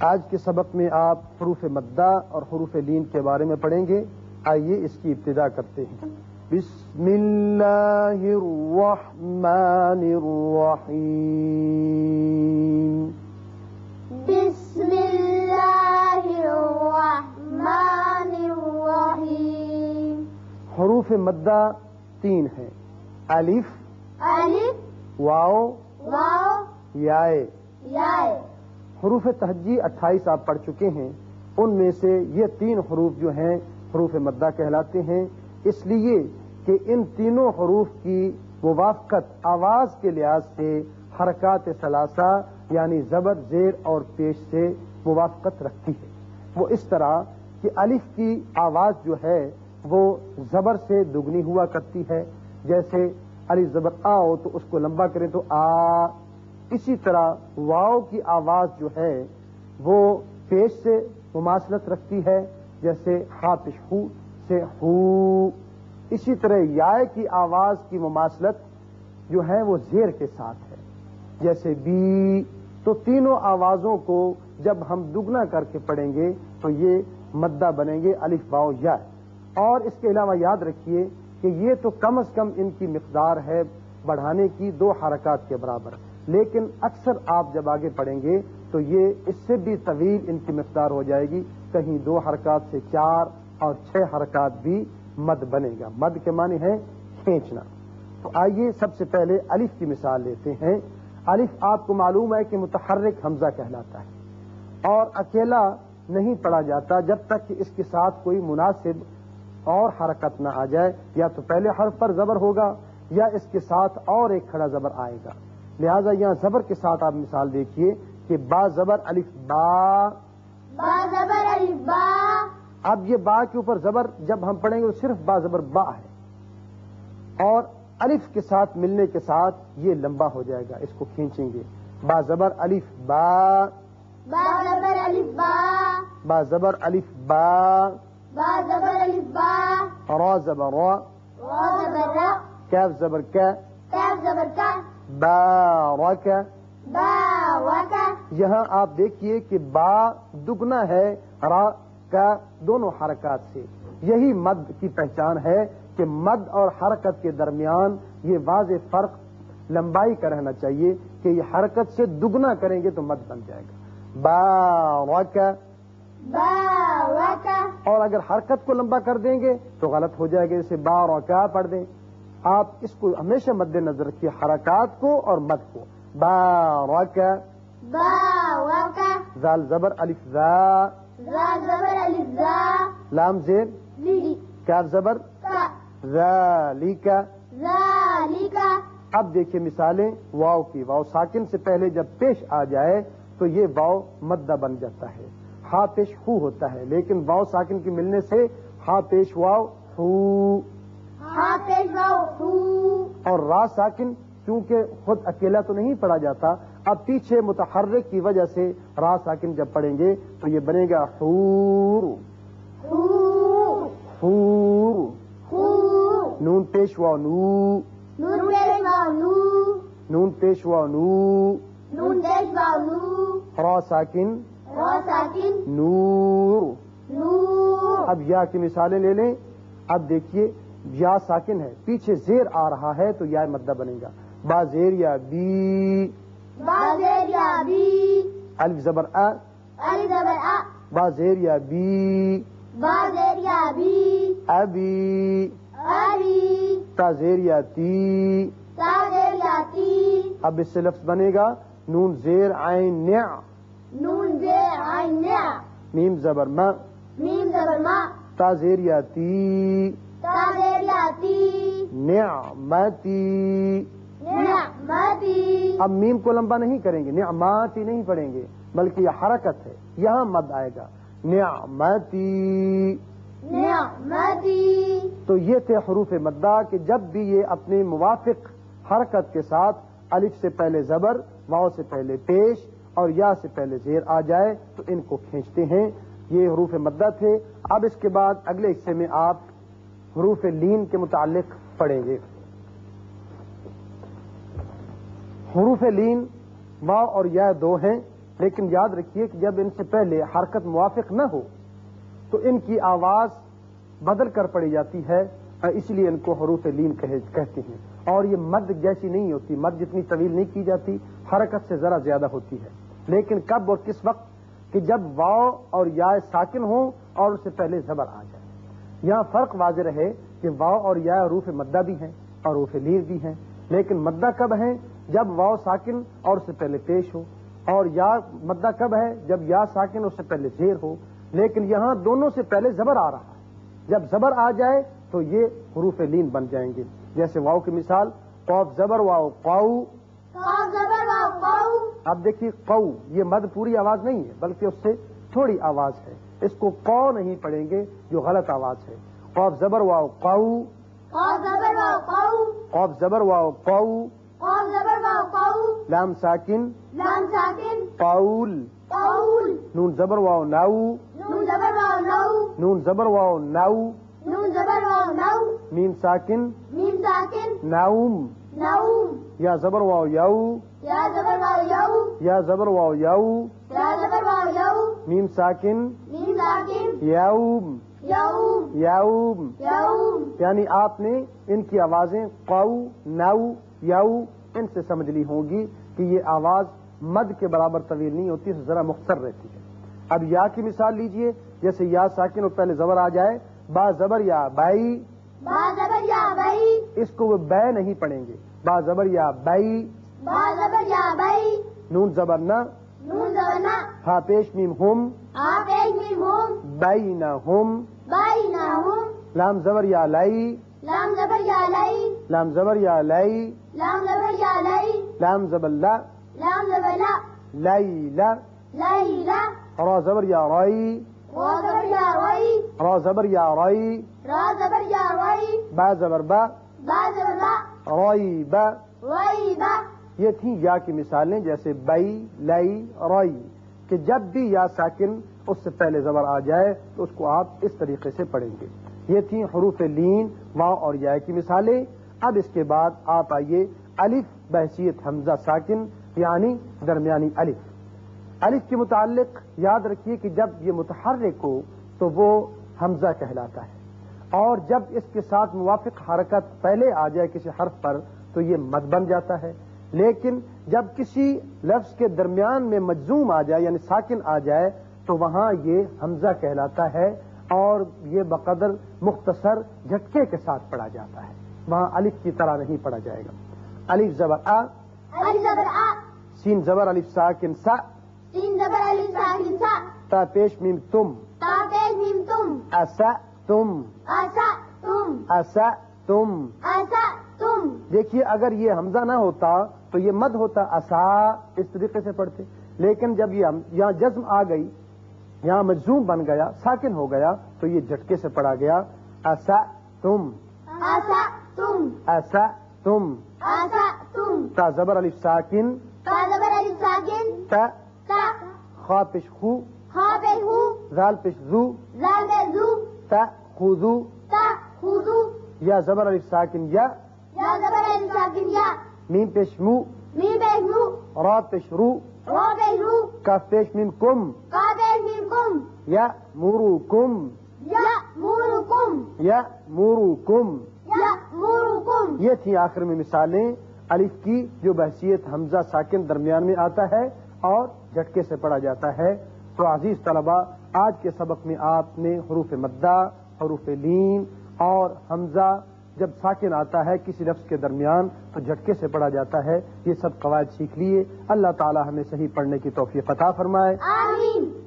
آج کے سبق میں آپ حروف مدہ اور حروف لین کے بارے میں پڑھیں گے۔ آئیے اس کی ابتدا کرتے ہیں۔ بسم اللہ الرحمن الرحیم۔ بسم اللہ الرحمن الرحیم۔ حروف مدہ تین ہیں۔ الف الف واؤ واو یائے۔ یائے۔ حروف تہجی اٹھائیس آپ پڑھ چکے ہیں۔ ان میں سے یہ تین حروف جو ہیں حروف مدہ کہلاتے ہیں۔ اس لیے کہ ان تینوں حروف کی موافقت آواز کے لحاظ سے، حرکات ثلاثہ یعنی زبر، زیر اور پیش سے موافقت رکھتی ہے۔ وہ اس طرح کہ الف کی آواز جو ہے وہ زبر سے دگنی ہوا کرتی ہے۔ جیسے علی زبر آؤ تو اس کو لمبا کریں تو آ۔ اسی طرح واؤ کی آواز جو ہے وہ پیش سے مماثلت رکھتی ہے، جیسے ہاتش ہو سے ہو۔ اسی طرح یائے کی آواز کی مماثلت جو ہے وہ زیر کے ساتھ ہے، جیسے بی۔ تو تینوں آوازوں کو جب ہم دگنا کر کے پڑھیں گے تو یہ مدہ بنیں گے، الف باؤ یا۔ اور اس کے علاوہ یاد رکھیے کہ یہ تو کم از کم ان کی مقدار ہے، بڑھانے کی دو حرکات کے برابر۔ لیکن اکثر آپ جب آگے پڑھیں گے تو یہ اس سے بھی طویل ان کی مقدار ہو جائے گی کہیں دو حرکات سے چار اور چھ حرکات بھی مد بنے گا۔ مد کے معنی ہے کھینچنا۔ تو آئیے سب سے پہلے الف کی مثال لیتے ہیں۔ الف آپ کو معلوم ہے کہ متحرک حمزہ کہلاتا ہے اور اکیلا نہیں پڑھا جاتا جب تک کہ اس کے ساتھ کوئی مناسب اور حرکت نہ آ جائے۔ یا تو پہلے حرف پر زبر ہوگا یا اس کے ساتھ اور ایک کھڑا زبر آئے گا۔ لہذا یہاں زبر کے ساتھ آپ مثال دیکھیے کہ با زبر الف با. با زبر الف با. اب یہ با کے اوپر زبر جب ہم پڑھیں گے تو صرف با زبر با ہے. اور الف کے ساتھ ملنے کے ساتھ یہ لمبا ہو جائے گا اس کو کھینچیں گے۔ با زبر الف با. با زبر الف با. با زبر الف با. با زبر الف با. را زبر را. را زبر را. کاف زبر زبر بارک. با وکا یہاں آپ دیکھیے کہ با دگنا ہے را کا دونوں حرکات سے۔ یہی مد کی پہچان ہے کہ مد اور حرکت کے درمیان یہ واضح فرق لمبائی کا رہنا چاہیے کہ یہ حرکت سے دگنا کریں گے تو مد بن جائے گا۔ بارک. با اور اگر حرکت کو لمبا کر دیں گے تو غلط ہو جائے گا جیسے بارکا پڑھ دیں۔ آپ اس کو ہمیشہ مد نظر رکھیے حرکات کو اور مد کو۔ با وکا زال زبر الف زا زبر الف زا لام زیر لی کاف زبر۔ کا۔ ذالکا اب دیکھیے مثالیں واؤ کی۔ واؤ ساکن سے پہلے جب پیش آ جائے تو یہ واؤ مدہ بن جاتا ہے۔ ہا پیش ہو ہوتا ہے لیکن واؤ ساکن کی ملنے سے ہا پیش واو ہو۔ اور را ساکن کیونکہ خود اکیلا تو نہیں پڑھا جاتا اب پیچھے متحرک کی وجہ سے را ساکن جب پڑھیں گے تو یہ بنے گا حور۔ حور۔ نون پیش واؤ نو۔ نون پیش واو نو۔ را ساکن۔ را ساکن۔ نور۔ نور۔ اب یا کی مثالیں لے لیں۔ اب دیکھیے یا ساکن ہے پیچھے زیر آ رہا ہے تو یا مدہ بنے گا۔ با زیر یا بی۔ بازیر یا بی۔ الف زبر ا الف زبر ا با زیر یا بی۔ بازیر یا بی۔ ابی۔ ابی۔ تا زیر یا تی۔ تازیر یا تی۔ اب اس سے لفظ بنے گا۔ نون زیر عین نع نون زیر عین نع میم زبر ما۔ میم زبر ما۔ تا زیر یا تی۔ نعمتی. نعمتی. اب میم کو لمبا نہیں کریں گے نعماتی نہیں پڑھیں گے بلکہ یہ حرکت ہے یہاں مد آئے گا نعمتی. نعمتی. تو یہ تھے حروف مدہ کہ جب بھی یہ اپنی موافق حرکت کے ساتھ الف سے پہلے زبر واؤ سے پہلے پیش اور یا سے پہلے زیر آ جائے تو ان کو کھینچتے ہیں۔ یہ حروف مدہ تھے۔ اب اس کے بعد اگلے حصے میں آپ حروف لین کے متعلق پڑھیں گے۔ حروف لین واؤ اور یا دو ہیں، لیکن یاد رکھیے کہ جب ان سے پہلے حرکت موافق نہ ہو، تو ان کی آواز بدل کر پڑی جاتی ہے اس لیے ان کو حروف لین کہتے ہیں۔ اور یہ مد جیسی نہیں ہوتی، مد جتنی طویل نہیں کی جاتی، حرکت سے ذرا زیادہ ہوتی ہے۔ لیکن کب اور کس وقت کہ جب واؤ اور یا ساکن ہوں اور اس سے پہلے زبر آ جائے۔ یہاں فرق واضح رہے کہ واؤ اور یا روف مدہ بھی ہیں اور روف لیر بھی ہیں۔ لیکن مدہ کب ہے؟ جب واؤ ساکن اور اس سے پہلے پیش ہو اور یا مدہ کب ہے؟ جب یا ساکن اس سے پہلے زیر ہو۔ لیکن یہاں دونوں سے پہلے زبر آ رہا ہے۔ جب زبر آ جائے تو یہ حروف لین بن جائیں گے۔ جیسے واؤ کی مثال قوف زبر واؤ قاؤ۔ اب دیکھیے قو یہ مد پوری آواز نہیں ہے بلکہ اس سے تھوڑی آواز ہے۔ اس کو قو نہیں پڑھیں گے جو غلط آواز ہے۔ قوف زبر واؤ قاؤ قاف زبر واو قو قوف زبر واؤ قاؤ قاف زبر واو قو لام ساکن لام ساکن قاول قول نون زبر واؤ ناؤ نون زبر واو نو نون زبر واؤ ناؤ نون زبر واو نو میم ساکن میم ساکن ناؤم نوم یا زبر واؤ یاؤ یا زبر واو یو یا زبر واؤ یاؤ یا زبر واو یو میم ساکن میم ساکن یاؤم یوم یاؤم. یعنی آپ نے ان کی آوازیں قو ناؤ یاؤ ان سے سمجھ لی ہوں گی کہ یہ آواز مد کے برابر طویل نہیں ہوتی ذرا مختصر رہتی ہے۔ اب یا کی مثال لیجیے جیسے یا ساکن اور پہلے زبر آ جائے با زبر یا بائی۔ با زبر یا بئی اس کو وہ بے نہیں پڑھیں گے۔ با زبر یا بائی۔ با زبر یا بئی نون زبر نہ۔ نون زبر ہا پیش میم ہم۔ آپ ایک میم ہوم بائی نہ ہم بائی نا ہوم لام زبر یا لائی لام زبر یا لئی لام زبر یا لائی لام زبر یا لئی لام زبر لا. لام زبر لا. لائی لا لئی لا را زبر یا رائی. را زبر یا رئی را زبر یا رائی. را زبر یا رئی با زبر با. با زبر با. رائی با. رئی با. یہ تھیں یا کی مثالیں جیسے بئی لائی رائی کہ جب بھی یا ساکن اس سے پہلے زبر آ جائے تو اس کو آپ اس طریقے سے پڑھیں گے۔ یہ تھیں حروف لین وا اور یا کی مثالیں۔ اب اس کے بعد آپ آئیے الف بحثیت حمزہ ساکن یعنی درمیانی الف۔ الف کے متعلق یاد رکھیے کہ جب یہ متحرک ہو تو وہ حمزہ کہلاتا ہے۔ اور جب اس کے ساتھ موافق حرکت پہلے آ جائے کسی حرف پر تو یہ مد بن جاتا ہے۔ لیکن جب کسی لفظ کے درمیان میں مجزوم آ جائے یعنی ساکن آ جائے تو وہاں یہ حمزہ کہلاتا ہے اور یہ بقدر مختصر جھٹکے کے ساتھ پڑھا جاتا ہے۔ وہاں الف کی طرح نہیں پڑھا جائے گا۔ الف زبر آ۔ سین زبر الف ساکن سا۔ سین زبر الف ساکن سا۔ تا پیش میم تم۔ تا پیش میم تم۔ اسا تم۔ اسا تم۔ اسا تم۔ اسا تم۔ دیکھیے اگر یہ حمزہ نہ ہوتا تو یہ مد ہوتا اسا اس طریقے سے پڑھتے۔ لیکن جب یہ یہاں جزم آ گئی یہاں مجزوم بن گیا ساکن ہو گیا تو یہ جھٹکے سے پڑھا گیا اسا تم۔ اسا تم۔ ایسا تم۔ اسا تم۔ تا زبر الف ساکن۔ تا زبر الف ساکن۔ تا تا خا پش خو۔ خا ہو زال پش زو۔ زال پیش زو۔ تا خوزو۔ تا خوزو۔ یا زبر الف ساکن یا یا زبر الف ساکن یا میم پیش مو۔ میم پیش مو۔ را پیش رو۔ رو پیش رو۔ کاف پیش میم کم۔ کا کم یا مورو کم یہ تھی آخر میں مثالیں. الف کی جو بحثیت حمزہ ساکن درمیان میں آتا ہے اور جھٹکے سے پڑھا جاتا ہے. تو عزیز طلبہ آج کے سبق میں آپ نے حروف مدہ حروف لین اور حمزہ جب ساکن آتا ہے کسی لفظ کے درمیان تو جھٹکے سے پڑھا جاتا ہے. یہ سب قواعد سیکھ لیے. اللہ تعالی ہمیں صحیح پڑھنے کی توفیق عطا فرمائے. آمین.